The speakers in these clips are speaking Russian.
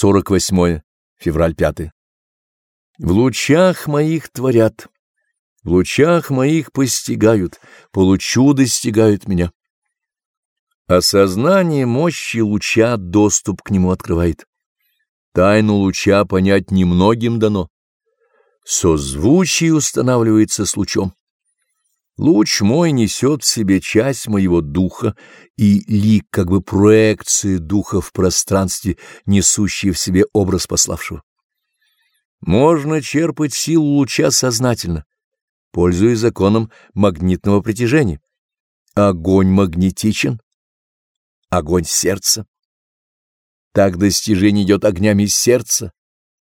48 февраль 5. В лучах моих творят, в лучах моих постигают, получу достигают меня. Осознание мощи луча доступ к нему открывает. Тайну луча понять немногим дано. Созвучие устанавливается с лучом. Луч мой несет в себе часть моего духа и лик, как бы проекции духа в пространстве, несущие в себе образ пославшего. Можно черпать силу луча сознательно, пользуясь законом магнитного притяжения. Огонь магнетичен, огонь сердца. Так достижение идет огнями сердца,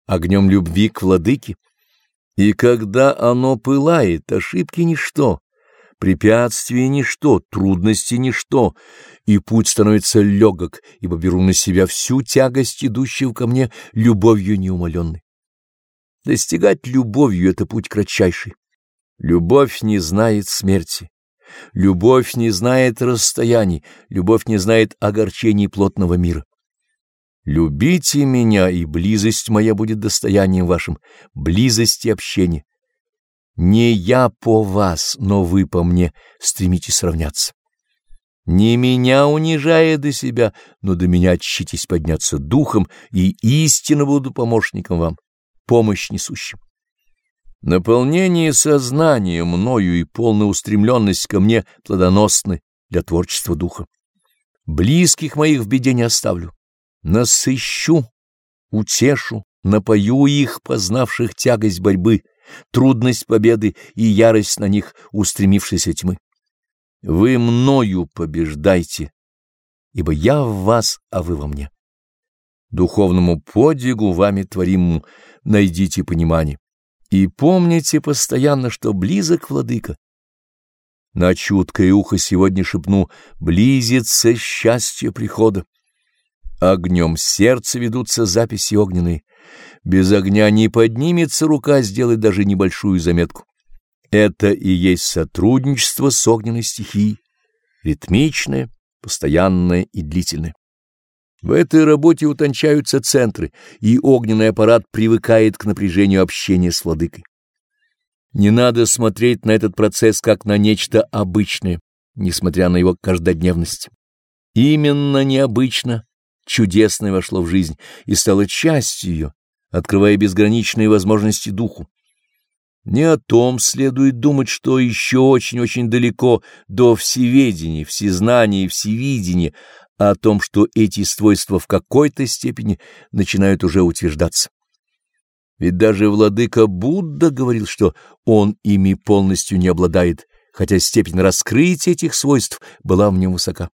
огнем любви к владыке. И когда оно пылает, ошибки ничто, препятствия ничто, трудности ничто, и путь становится легок, ибо беру на себя всю тягость, идущую ко мне любовью неумоленной. Достигать любовью — это путь кратчайший. Любовь не знает смерти. Любовь не знает расстояний, любовь не знает огорчений плотного мира. Любите меня, и близость моя будет достоянием вашим, близость и общение. Не я по вас, но вы по мне стремитесь сравняться. Не меня унижая до себя, но до меня отчитесь подняться духом, и истинно буду помощником вам, помощь несущим. Наполнение сознания мною и полная устремленность ко мне плодоносны для творчества духа. Близких моих в беде не оставлю. Насыщу, утешу, напою их, познавших тягость борьбы, трудность победы и ярость на них устремившейся тьмы. Вы мною побеждайте, ибо я в вас, а вы во мне. Духовному подвигу вами творимому найдите понимание. И помните постоянно, что близок владыка. На чуткое ухо сегодня шепну «Близится счастье прихода». Огнем сердца ведутся записи огненные. Без огня не поднимется рука сделать даже небольшую заметку. Это и есть сотрудничество с огненной стихией, ритмичное, постоянное и длительное. В этой работе утончаются центры, и огненный аппарат привыкает к напряжению общения с владыкой. Не надо смотреть на этот процесс как на нечто обычное, несмотря на его каждодневность. Именно необычно, чудесное вошло в жизнь и стало частью ее, открывая безграничные возможности духу. Не о том следует думать, что еще очень-очень далеко до всеведения, всезнания и всевидения, а о том, что эти свойства в какой-то степени начинают уже утверждаться. Ведь даже владыка Будда говорил, что он ими полностью не обладает, хотя степень раскрытия этих свойств была в нем высока.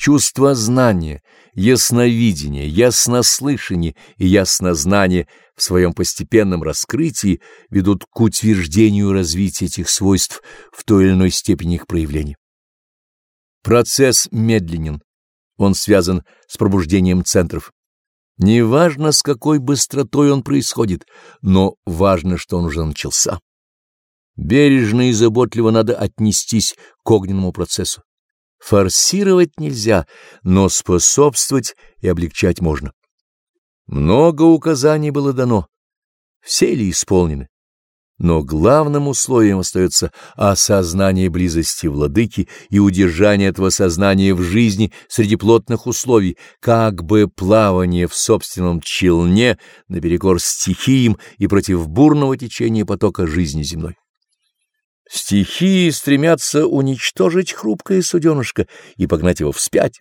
Чувство знания, ясновидение, яснослышание и яснознание в своем постепенном раскрытии ведут к утверждению развития этих свойств в той или иной степени их проявления. Процесс медленен, он связан с пробуждением центров. Неважно, с какой быстротой он происходит, но важно, что он уже начался. Бережно и заботливо надо отнестись к огненному процессу. Форсировать нельзя, но способствовать и облегчать можно. Много указаний было дано. Все ли исполнены? Но главным условием остается осознание близости владыки и удержание этого сознания в жизни среди плотных условий, как бы плавание в собственном челне наперекор стихиям и против бурного течения потока жизни земной. Стихии стремятся уничтожить хрупкое суденышко и погнать его вспять.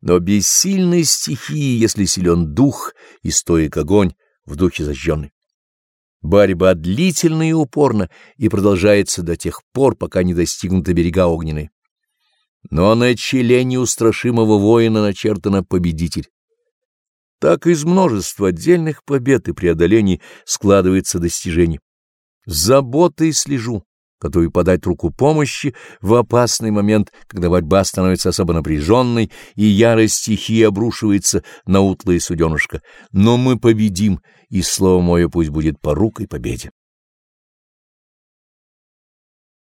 Но бессильной стихии, если силен дух и стоек огонь в духе зажженный. Борьба длительна и упорна и продолжается до тех пор, пока не достигнуты берега огненные. Но на челе неустрашимого воина начертано победитель. Так из множества отдельных побед и преодолений складывается достижение. Заботой слежу, готовый подать руку помощи в опасный момент, когда борьба становится особо напряженной и ярость стихии обрушивается на утлое суденышко. Но мы победим, и слово мое пусть будет порукой победе.